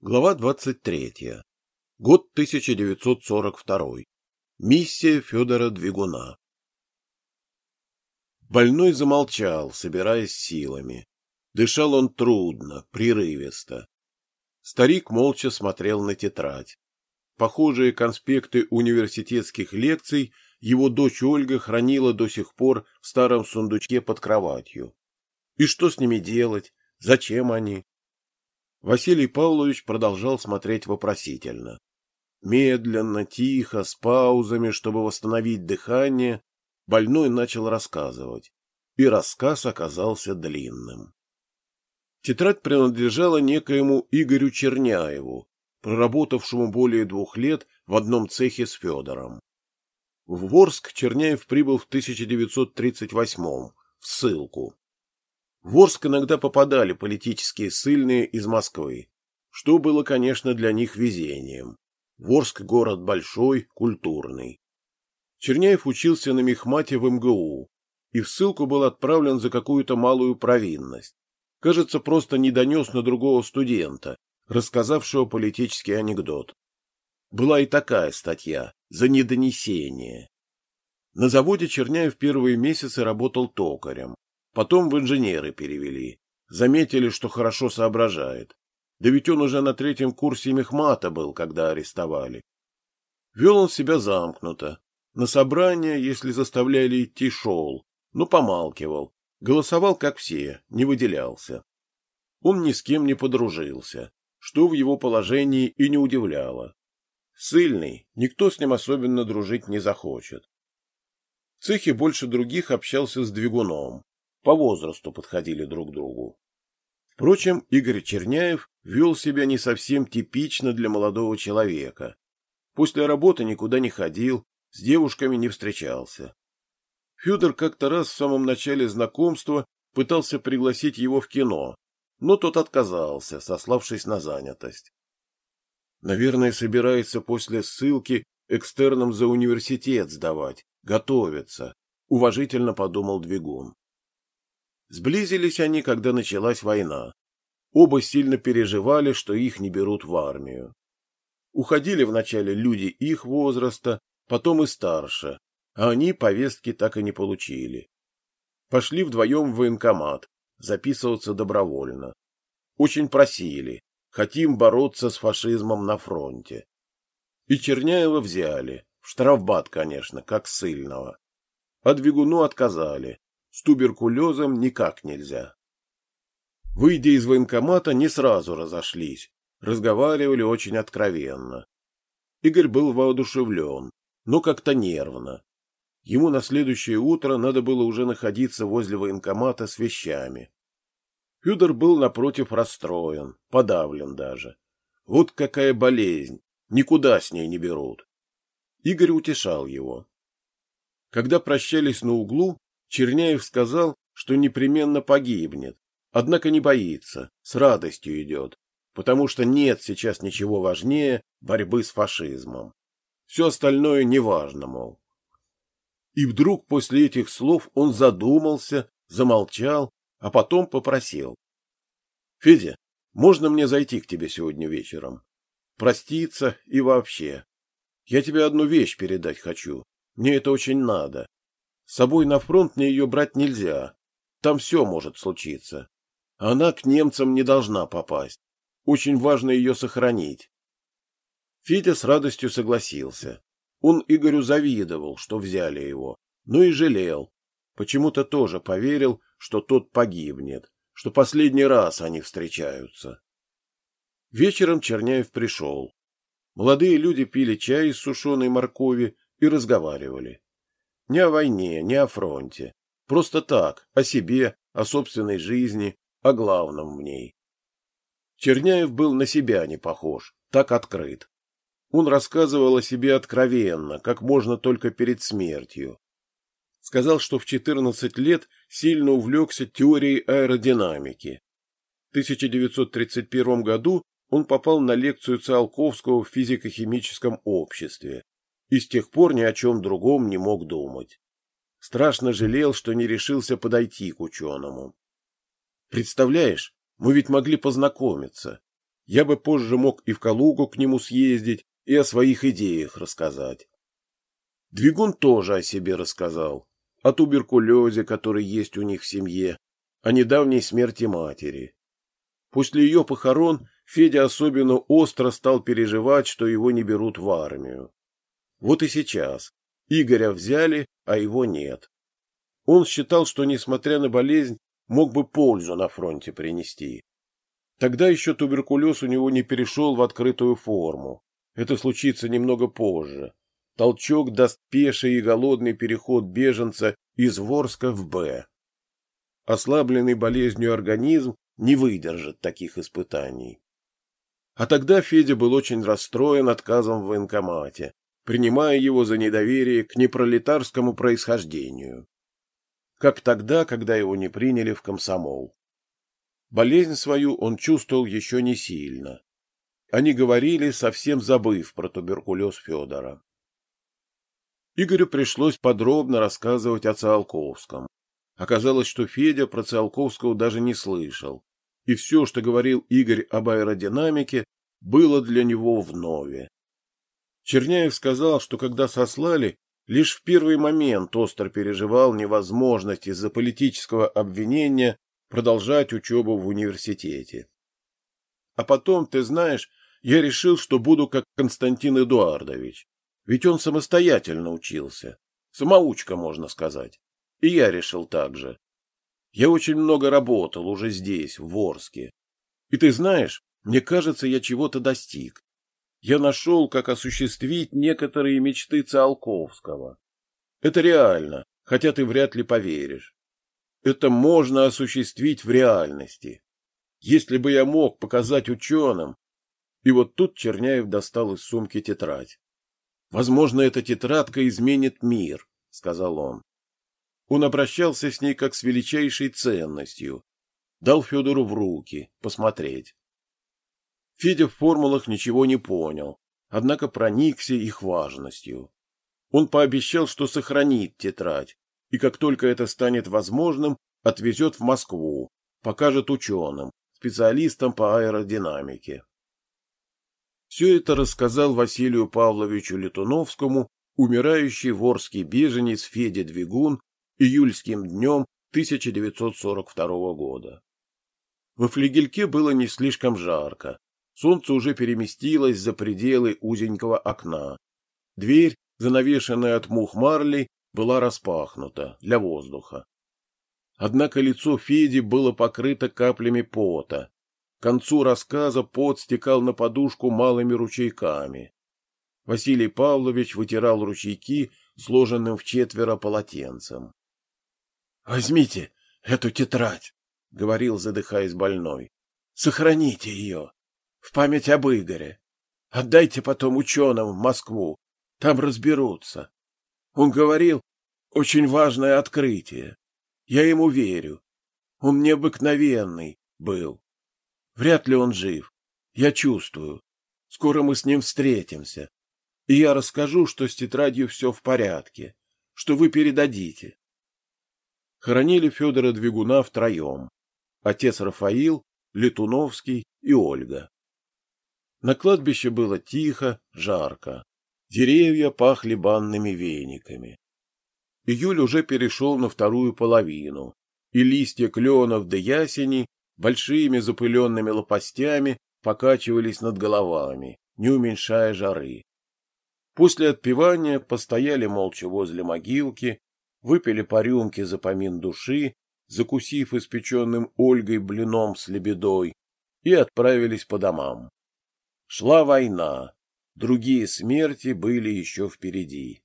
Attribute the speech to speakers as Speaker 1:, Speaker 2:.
Speaker 1: Глава 23. Год 1942. Миссия Федора Двигуна. Больной замолчал, собираясь силами. Дышал он трудно, прерывисто. Старик молча смотрел на тетрадь. Похожие конспекты университетских лекций его дочь Ольга хранила до сих пор в старом сундучке под кроватью. И что с ними делать? Зачем они? Василий Павлович продолжал смотреть вопросительно. Медленно, тихо, с паузами, чтобы восстановить дыхание, больной начал рассказывать. И рассказ оказался длинным. Тетрадь принадлежала некоему Игорю Черняеву, проработавшему более двух лет в одном цехе с Федором. В Ворск Черняев прибыл в 1938 в ссылку. В Орск иногда попадали политические ссыльные из Москвы, что было, конечно, для них везением. Ворск – город большой, культурный. Черняев учился на мехмате в МГУ и в ссылку был отправлен за какую-то малую провинность. Кажется, просто не донес на другого студента, рассказавшего политический анекдот. Была и такая статья за недонесение. На заводе Черняев первые месяцы работал токарем, Потом в инженеры перевели. Заметили, что хорошо соображает. Да ведь он уже на третьем курсе мехмата был, когда арестовали. Вел он себя замкнуто. На собрание, если заставляли идти, шел, но помалкивал. Голосовал, как все, не выделялся. Он ни с кем не подружился, что в его положении и не удивляло. Сыльный, никто с ним особенно дружить не захочет. В цехе больше других общался с двигуном по возрасту подходили друг другу. Впрочем, Игорь Черняев вел себя не совсем типично для молодого человека. После работы никуда не ходил, с девушками не встречался. Федор как-то раз в самом начале знакомства пытался пригласить его в кино, но тот отказался, сославшись на занятость. Наверное, собирается после ссылки экстерном за университет сдавать, готовиться, уважительно подумал Двигун. Сблизились они, когда началась война. Оба сильно переживали, что их не берут в армию. Уходили вначале люди их возраста, потом и старше, а они повестки так и не получили. Пошли вдвоем в военкомат, записываться добровольно. Очень просили, хотим бороться с фашизмом на фронте. И Черняева взяли, в штрафбат, конечно, как сильного. А Двигуну отказали, с туберкулезом никак нельзя. Выйдя из военкомата, не сразу разошлись, разговаривали очень откровенно. Игорь был воодушевлен, но как-то нервно. Ему на следующее утро надо было уже находиться возле военкомата с вещами. Федор был, напротив, расстроен, подавлен даже. Вот какая болезнь, никуда с ней не берут. Игорь утешал его. Когда прощались на углу, Черняев сказал, что непременно погибнет, однако не боится, с радостью идет, потому что нет сейчас ничего важнее борьбы с фашизмом. Все остальное неважно, мол. И вдруг после этих слов он задумался, замолчал, а потом попросил. — Федя, можно мне зайти к тебе сегодня вечером? Проститься и вообще. Я тебе одну вещь передать хочу. Мне это очень надо. С собой на фронт мне ее брать нельзя. Там все может случиться. Она к немцам не должна попасть. Очень важно ее сохранить. Федя с радостью согласился. Он Игорю завидовал, что взяли его, но и жалел. Почему-то тоже поверил, что тот погибнет, что последний раз они встречаются. Вечером Черняев пришел. Молодые люди пили чай из сушеной моркови и разговаривали. Не о войне, не о фронте. Просто так, о себе, о собственной жизни, о главном в ней. Черняев был на себя не похож, так открыт. Он рассказывал о себе откровенно, как можно только перед смертью. Сказал, что в 14 лет сильно увлекся теорией аэродинамики. В 1931 году он попал на лекцию Циолковского в физико-химическом обществе и с тех пор ни о чем другом не мог думать. Страшно жалел, что не решился подойти к ученому. Представляешь, мы ведь могли познакомиться. Я бы позже мог и в Калугу к нему съездить, и о своих идеях рассказать. Двигун тоже о себе рассказал, о туберкулезе, который есть у них в семье, о недавней смерти матери. После ее похорон Федя особенно остро стал переживать, что его не берут в армию. Вот и сейчас. Игоря взяли, а его нет. Он считал, что, несмотря на болезнь, мог бы пользу на фронте принести. Тогда еще туберкулез у него не перешел в открытую форму. Это случится немного позже. Толчок даст пеший и голодный переход беженца из Ворска в Б. Ослабленный болезнью организм не выдержит таких испытаний. А тогда Федя был очень расстроен отказом в военкомате, принимая его за недоверие к непролетарскому происхождению. Как тогда, когда его не приняли в комсомол. Болезнь свою он чувствовал еще не сильно. Они говорили, совсем забыв про туберкулез Федора. Игорю пришлось подробно рассказывать о Циолковском. Оказалось, что Федя про Циолковского даже не слышал, и все, что говорил Игорь об аэродинамике, было для него вновь. Черняев сказал, что когда сослали, лишь в первый момент остро переживал невозможность из-за политического обвинения продолжать учебу в университете. А потом, ты знаешь, я решил, что буду как Константин Эдуардович. Ведь он самостоятельно учился. Самоучка, можно сказать. И я решил так же. Я очень много работал уже здесь, в Ворске. И ты знаешь, мне кажется, я чего-то достиг. Я нашел, как осуществить некоторые мечты Циолковского. Это реально, хотя ты вряд ли поверишь. Это можно осуществить в реальности. Если бы я мог показать ученым... И вот тут Черняев достал из сумки тетрадь. «Возможно, эта тетрадка изменит мир», — сказал он. Он обращался с ней как с величайшей ценностью. Дал Федору в руки, посмотреть. Федя в формулах ничего не понял, однако проникся их важностью. Он пообещал, что сохранит тетрадь, и как только это станет возможным, отвезет в Москву, покажет ученым, специалистам по аэродинамике. Все это рассказал Василию Павловичу Летуновскому умирающий ворский беженец Федя Двигун июльским днем 1942 года. Во флигельке было не слишком жарко. Солнце уже переместилось за пределы узенького окна. Дверь, занавешенная от мух марлей, была распахнута для воздуха. Однако лицо Феди было покрыто каплями пота. К концу рассказа пот стекал на подушку малыми ручейками. Василий Павлович вытирал ручейки сложенным в четверо полотенцем. — Возьмите эту тетрадь, — говорил, задыхаясь больной. — Сохраните ее в память об Игоре. Отдайте потом ученым в Москву, там разберутся. Он говорил, очень важное открытие. Я ему верю. Он необыкновенный был. Вряд ли он жив. Я чувствую. Скоро мы с ним встретимся. И я расскажу, что с тетрадью все в порядке, что вы передадите. Хоронили Федора Двигуна втроем. Отец Рафаил, Летуновский и Ольга. На кладбище было тихо, жарко. Деревья пахли банными вениками. Июль уже перешел на вторую половину, и листья кленов да ясени большими запыленными лопастями покачивались над головами, не уменьшая жары. После отпевания постояли молча возле могилки, выпили по рюмке за помин души, закусив испеченным Ольгой блином с лебедой, и отправились по домам. Шла война, Другие смерти были еще впереди.